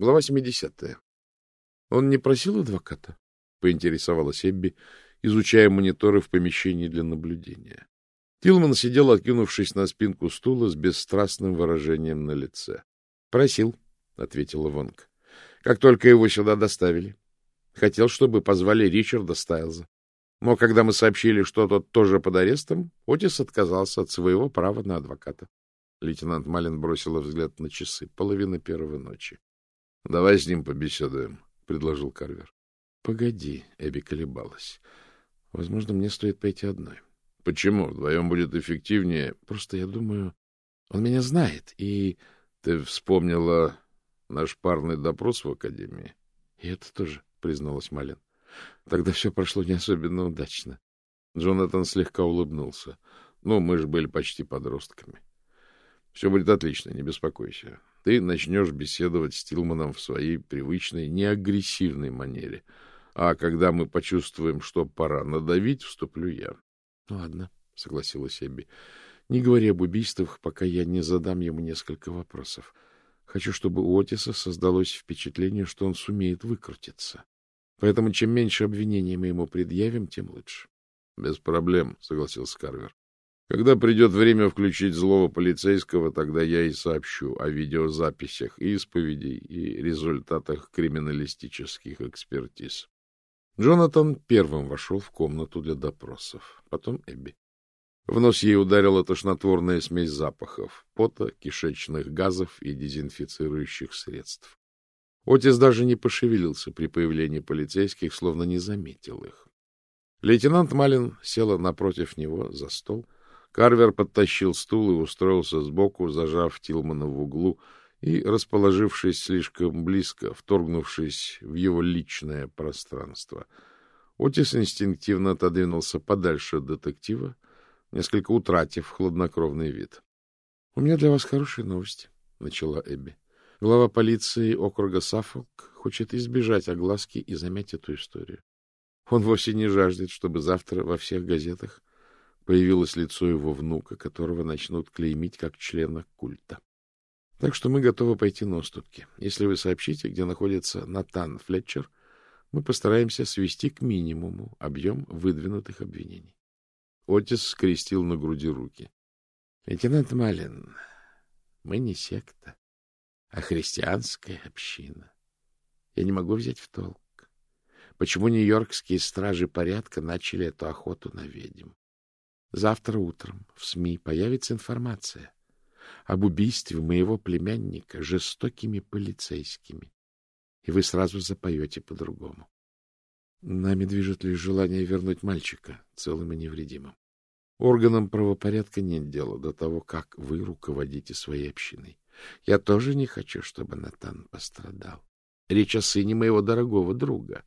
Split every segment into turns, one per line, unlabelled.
Глава 70. Он не просил адвоката? Поинтересовалась Эбби, изучая мониторы в помещении для наблюдения. Тилман сидел, откинувшись на спинку стула с бесстрастным выражением на лице. — Просил, — ответила Вонг. — Как только его сюда доставили. Хотел, чтобы позвали Ричарда Стайлза. Но когда мы сообщили, что тот тоже под арестом, Отис отказался от своего права на адвоката. Лейтенант Малин бросила взгляд на часы. Половина первой ночи. — Давай с ним побеседуем, — предложил Карвер. — Погоди, — Эбби колебалась. — Возможно, мне стоит пойти одной. — Почему? Вдвоем будет эффективнее. Просто я думаю... Он меня знает, и... Ты вспомнила наш парный допрос в Академии? — И это тоже, — призналась Малин. Тогда все прошло не особенно удачно. Джонатан слегка улыбнулся. Ну, мы же были почти подростками. Все будет отлично, не беспокойся. Ты начнешь беседовать с Тилманом в своей привычной, неагрессивной манере. А когда мы почувствуем, что пора надавить, вступлю я. — Ладно, — согласилась Эбби. — Не говори об убийствах, пока я не задам ему несколько вопросов. Хочу, чтобы у Отиса создалось впечатление, что он сумеет выкрутиться. Поэтому чем меньше обвинений мы ему предъявим, тем лучше. — Без проблем, — согласился Карвер. Когда придет время включить злого полицейского, тогда я и сообщу о видеозаписях исповедей и результатах криминалистических экспертиз. Джонатан первым вошел в комнату для допросов, потом Эбби. В нос ей ударила тошнотворная смесь запахов, пота, кишечных газов и дезинфицирующих средств. Отец даже не пошевелился при появлении полицейских, словно не заметил их. Лейтенант Малин села напротив него за стол — Карвер подтащил стул и устроился сбоку, зажав Тилмана в углу и расположившись слишком близко, вторгнувшись в его личное пространство. Отис инстинктивно отодвинулся подальше от детектива, несколько утратив хладнокровный вид. — У меня для вас хорошие новости, — начала Эбби. Глава полиции округа Саффолк хочет избежать огласки и замять эту историю. Он вовсе не жаждет, чтобы завтра во всех газетах появилось лицо его внука, которого начнут клеймить как члена культа. Так что мы готовы пойти на уступки. Если вы сообщите, где находится Натан Флетчер, мы постараемся свести к минимуму объем выдвинутых обвинений. Отис скрестил на груди руки. — Лейтенант Малин, мы не секта, а христианская община. Я не могу взять в толк. Почему нью-йоркские стражи порядка начали эту охоту на ведьм? Завтра утром в СМИ появится информация об убийстве моего племянника жестокими полицейскими, и вы сразу запоете по-другому. Нами движет лишь желание вернуть мальчика целым и невредимым. Органам правопорядка нет дела до того, как вы руководите своей общиной. Я тоже не хочу, чтобы Натан пострадал. Речь о сыне моего дорогого друга.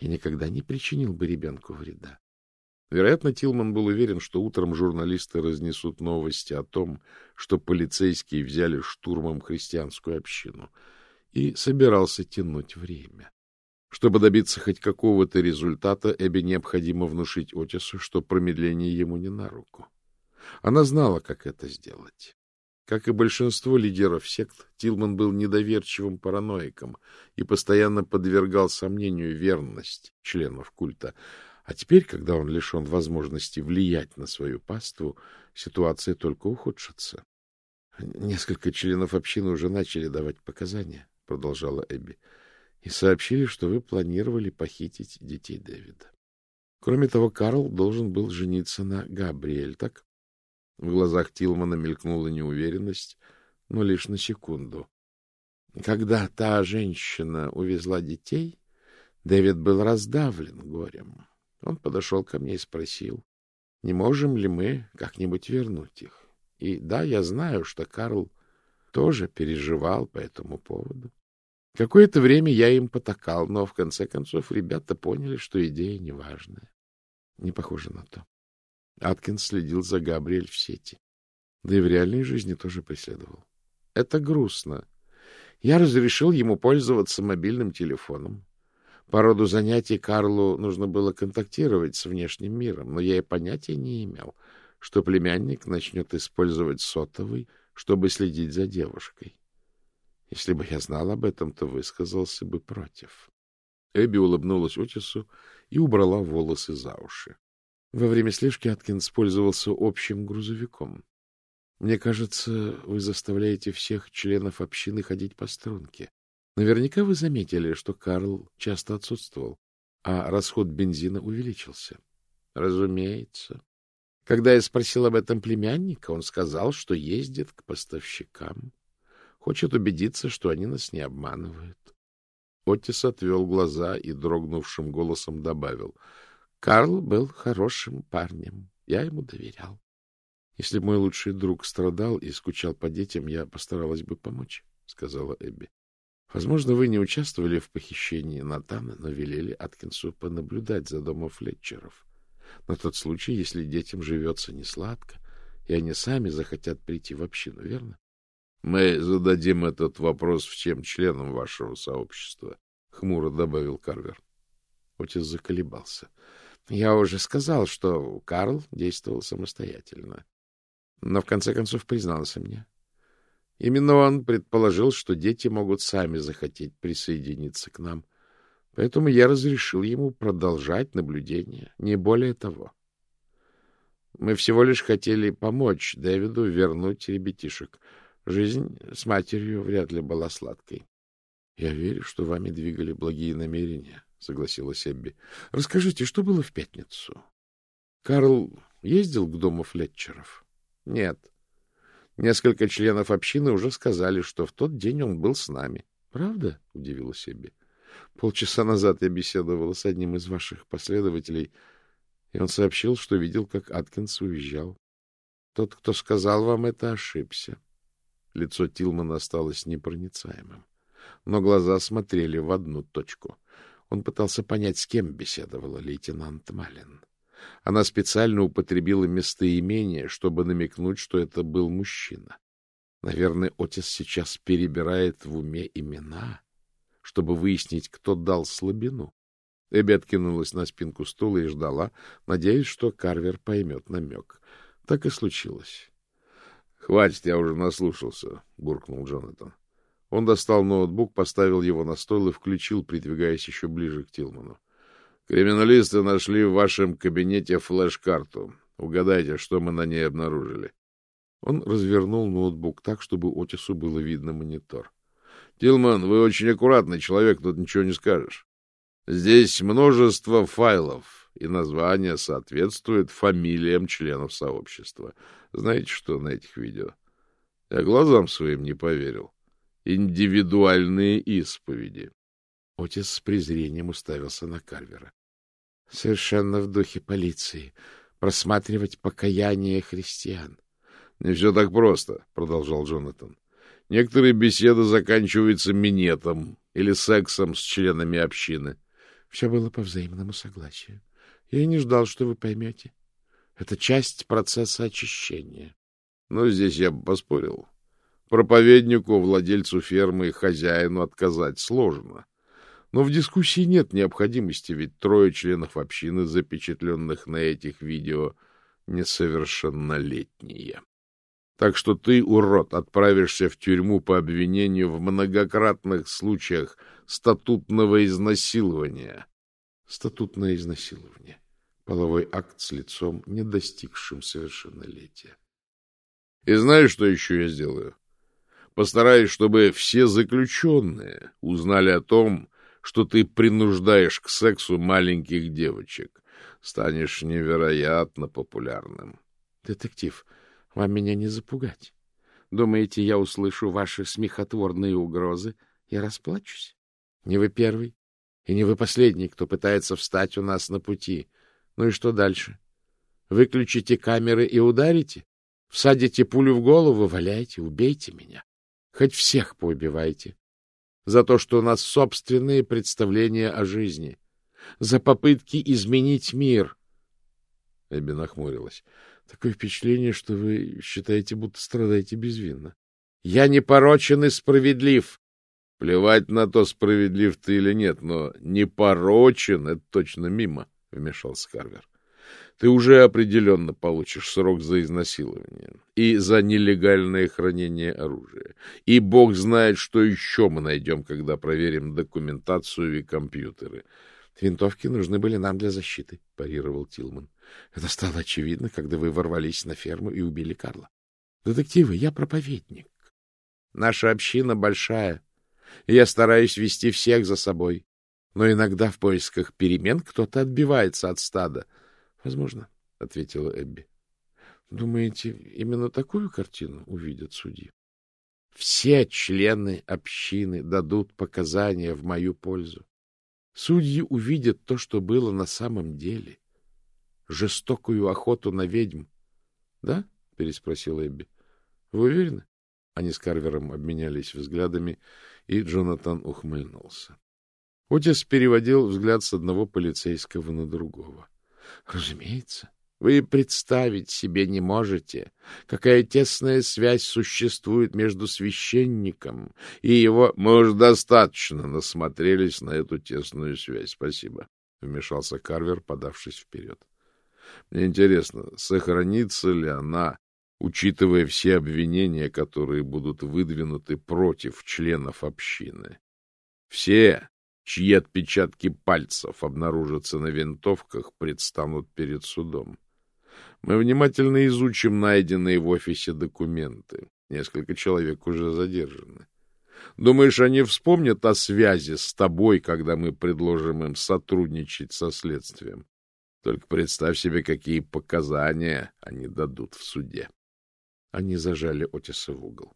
Я никогда не причинил бы ребенку вреда. Вероятно, Тилман был уверен, что утром журналисты разнесут новости о том, что полицейские взяли штурмом христианскую общину, и собирался тянуть время. Чтобы добиться хоть какого-то результата, Эбби необходимо внушить Отису, что промедление ему не на руку. Она знала, как это сделать. Как и большинство лидеров сект, Тилман был недоверчивым параноиком и постоянно подвергал сомнению верность членов культа, а теперь, когда он лишен возможности влиять на свою паству, ситуация только ухудшится. — Несколько членов общины уже начали давать показания, — продолжала Эбби, — и сообщили, что вы планировали похитить детей Дэвида. Кроме того, Карл должен был жениться на Габриэль, так? В глазах Тилмана мелькнула неуверенность, но лишь на секунду. Когда та женщина увезла детей, Дэвид был раздавлен горем. Он подошел ко мне и спросил, не можем ли мы как-нибудь вернуть их. И да, я знаю, что Карл тоже переживал по этому поводу. Какое-то время я им потакал, но в конце концов ребята поняли, что идея неважная. Не похоже на то. Аткинс следил за Габриэль в сети. Да и в реальной жизни тоже преследовал. Это грустно. Я разрешил ему пользоваться мобильным телефоном. По роду занятий Карлу нужно было контактировать с внешним миром, но я и понятия не имел, что племянник начнет использовать сотовый, чтобы следить за девушкой. Если бы я знал об этом, то высказался бы против. Эбби улыбнулась Отису и убрала волосы за уши. Во время слежки Аткинс пользовался общим грузовиком. Мне кажется, вы заставляете всех членов общины ходить по струнке. Наверняка вы заметили, что Карл часто отсутствовал, а расход бензина увеличился. Разумеется. Когда я спросил об этом племянника, он сказал, что ездит к поставщикам. Хочет убедиться, что они нас не обманывают. Оттис отвел глаза и дрогнувшим голосом добавил. Карл был хорошим парнем. Я ему доверял. Если мой лучший друг страдал и скучал по детям, я постаралась бы помочь, — сказала Эбби. Возможно, вы не участвовали в похищении Натана, но велели Аткинсу понаблюдать за домом Флетчеров. На тот случай, если детям живется несладко, и они сами захотят прийти в общину, верно? — Мы зададим этот вопрос всем членам вашего сообщества, — хмуро добавил Карвер. Отец заколебался. — Я уже сказал, что Карл действовал самостоятельно. Но в конце концов признался мне. Именно он предположил, что дети могут сами захотеть присоединиться к нам. Поэтому я разрешил ему продолжать наблюдение, не более того. Мы всего лишь хотели помочь Дэвиду вернуть ребятишек. Жизнь с матерью вряд ли была сладкой. — Я верю, что вами двигали благие намерения, — согласилась Эбби. — Расскажите, что было в пятницу? Карл ездил к дому Флетчеров? — Нет. Несколько членов общины уже сказали, что в тот день он был с нами. — Правда? — удивилась Эбби. — Полчаса назад я беседовала с одним из ваших последователей, и он сообщил, что видел, как Аткинс уезжал. Тот, кто сказал вам это, ошибся. Лицо Тилмана осталось непроницаемым, но глаза смотрели в одну точку. Он пытался понять, с кем беседовала лейтенант Малин. Она специально употребила местоимение, чтобы намекнуть, что это был мужчина. Наверное, отец сейчас перебирает в уме имена, чтобы выяснить, кто дал слабину. Эбби откинулась на спинку стула и ждала, надеясь, что Карвер поймет намек. Так и случилось. — Хватит, я уже наслушался, — буркнул Джонатан. Он достал ноутбук, поставил его на стол и включил, придвигаясь еще ближе к Тилману. Криминалисты нашли в вашем кабинете флеш-карту. Угадайте, что мы на ней обнаружили. Он развернул ноутбук так, чтобы Отису было видно монитор. — Тилман, вы очень аккуратный человек, тут ничего не скажешь. Здесь множество файлов, и название соответствует фамилиям членов сообщества. Знаете, что на этих видео? Я глазам своим не поверил. Индивидуальные исповеди. Отец с презрением уставился на Карвера. Совершенно в духе полиции. Просматривать покаяние христиан. — Не все так просто, — продолжал Джонатан. — Некоторые беседы заканчиваются минетом или сексом с членами общины. Все было по взаимному согласию. Я и не ждал, что вы поймете. Это часть процесса очищения. Но здесь я бы поспорил. Проповеднику, владельцу фермы и хозяину отказать сложно. Но в дискуссии нет необходимости, ведь трое членов общины, запечатленных на этих видео, несовершеннолетние. Так что ты, урод, отправишься в тюрьму по обвинению в многократных случаях статутного изнасилования. Статутное изнасилование. Половой акт с лицом, не достигшим совершеннолетия. И знаешь, что еще я сделаю? Постараюсь, чтобы все заключенные узнали о том, что ты принуждаешь к сексу маленьких девочек. Станешь невероятно популярным. Детектив, вам меня не запугать. Думаете, я услышу ваши смехотворные угрозы и расплачусь? Не вы первый, и не вы последний, кто пытается встать у нас на пути. Ну и что дальше? Выключите камеры и ударите? Всадите пулю в голову, валяйте, убейте меня. Хоть всех поубивайте за то, что у нас собственные представления о жизни, за попытки изменить мир. Эбби нахмурилась. Такое впечатление, что вы считаете, будто страдаете безвинно. Я не порочен и справедлив. Плевать на то, справедлив ты или нет, но не порочен — это точно мимо, — вмешался Карвер. Ты уже определенно получишь срок за изнасилование и за нелегальное хранение оружия. И бог знает, что еще мы найдем, когда проверим документацию и компьютеры.
— Винтовки нужны были нам для защиты, — парировал Тилман. — Это стало очевидно, когда вы ворвались на ферму и убили Карла. — Детективы, я проповедник. Наша община большая, и я стараюсь вести всех за собой. Но иногда в поисках перемен кто-то отбивается от стада —— Возможно, — ответила Эбби. — Думаете, именно такую картину увидят судьи? Все члены общины дадут показания в мою пользу. Судьи увидят то, что было на самом деле. Жестокую охоту на ведьм. — Да? — переспросила Эбби. — Вы уверены? Они с Карвером обменялись взглядами, и Джонатан ухмыльнулся. Отис переводил взгляд с одного полицейского на другого. Разумеется. Вы представить себе не можете, какая тесная связь существует между священником и его... — Мы уж достаточно насмотрелись на эту тесную связь. Спасибо, — вмешался Карвер, подавшись вперед. — Мне интересно, сохранится ли она, учитывая все обвинения, которые будут выдвинуты против членов общины? Все, чьи отпечатки пальцев обнаружатся на винтовках, предстанут перед судом. Мы внимательно изучим найденные в офисе документы. Несколько человек уже задержаны. Думаешь, они вспомнят о связи с тобой, когда мы предложим им сотрудничать со следствием? Только представь себе, какие показания они дадут в суде. Они зажали Отиса в угол.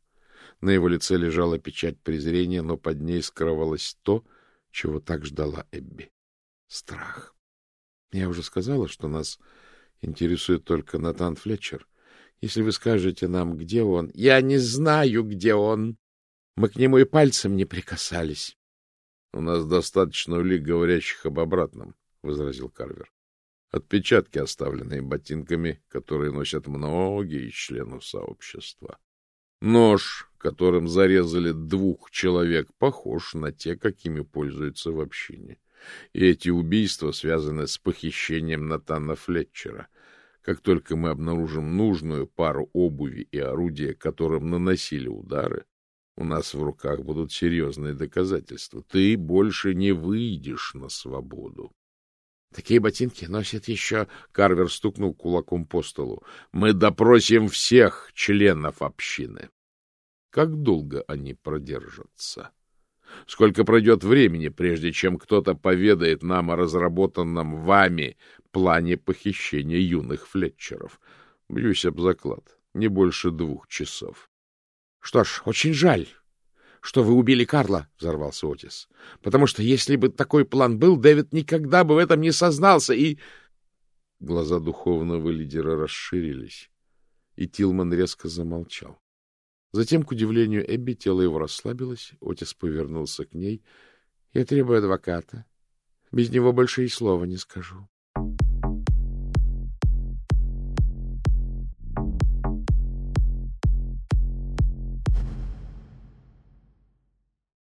На его лице лежала печать презрения, но под ней скрывалось то, чего так ждала Эбби. Страх. Я уже сказала, что нас интересует только Натан Флетчер. Если вы скажете нам, где он... Я не знаю, где он. Мы к нему и пальцем не прикасались. — У нас достаточно улик, говорящих об обратном, — возразил Карвер. Отпечатки, оставленные ботинками, которые носят многие из членов сообщества. Нож, которым зарезали двух человек, похож на те, какими пользуются в общине. И эти убийства связаны с похищением Натана Флетчера. Как только мы обнаружим нужную пару обуви и орудия, которым наносили удары, у нас в руках будут серьезные доказательства. Ты больше не выйдешь на свободу. Такие ботинки носят еще... Карвер стукнул кулаком по столу. Мы допросим всех членов общины. Как долго они продержатся? Сколько пройдет времени, прежде чем кто-то поведает нам о разработанном вами плане похищения юных флетчеров? Бьюсь об заклад. Не больше двух часов. — Что ж, очень жаль, что вы убили Карла, — взорвался Отис. — Потому что если бы такой план был, Дэвид никогда бы в этом не сознался, и... Глаза духовного лидера расширились, и Тилман резко замолчал. Затем, к удивлению Эбби, тело его расслабилось, Отис повернулся к ней. — Я требую адвоката. Без него больше и слова не скажу.